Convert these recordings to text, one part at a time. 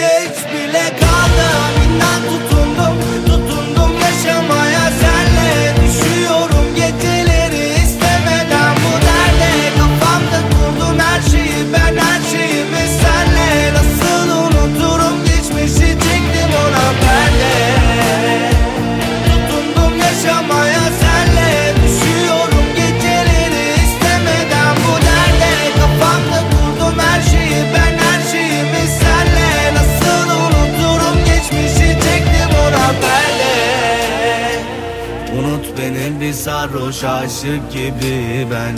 Geç bile kaldım sarhoş aşık gibi ben.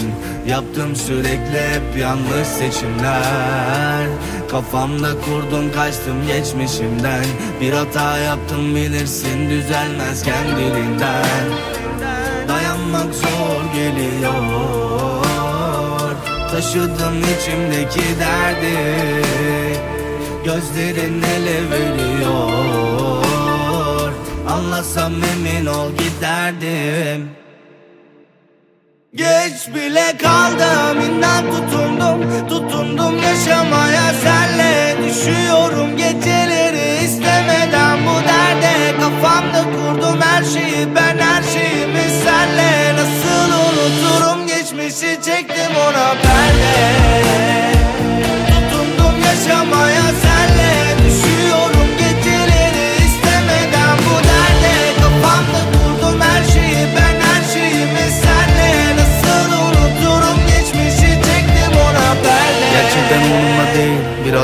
Yaptım sürekli hep yanlış seçimler. Kafamda kurdum kaçtım geçmişimden. Bir hata yaptım bilirsin düzelmez kendiliğinden. Dayanmak zor geliyor. Taşıdım içimdeki derdi. Gözlerin ele veriyor. Anlasam emin ol giderdim Geç bile kaldım inan tutundum Tutundum yaşamaya. Senle Düşüyorum geceleri istemeden. Bu derde Kafamda kurdum her şeyi. Ben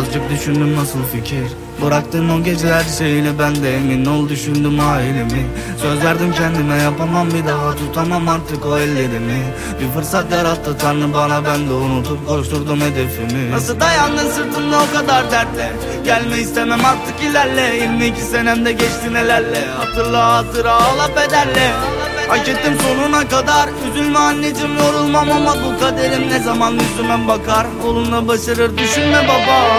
Birazcık düşündüm nasıl fikir. Bıraktın o gece her şeyle ben de emin ol düşündüm ailemi. Söz verdim kendime yapamam bir daha tutamam artık o ellerimi. Bir fırsat yarattı tanrı bana ben de unutup koşturdum hedefimi. Nasıl dayandın sırtımda o kadar dertle? Gelme istemem artık ilerle. 22 senemde geçti nelerle? Hatırla hatıra ağla bedelle Hak ettim sonuna kadar. Üzülme anneciğim yorulmam ama bu kaderim ne zaman yüzüme bakar? Olumla başarır düşünme baba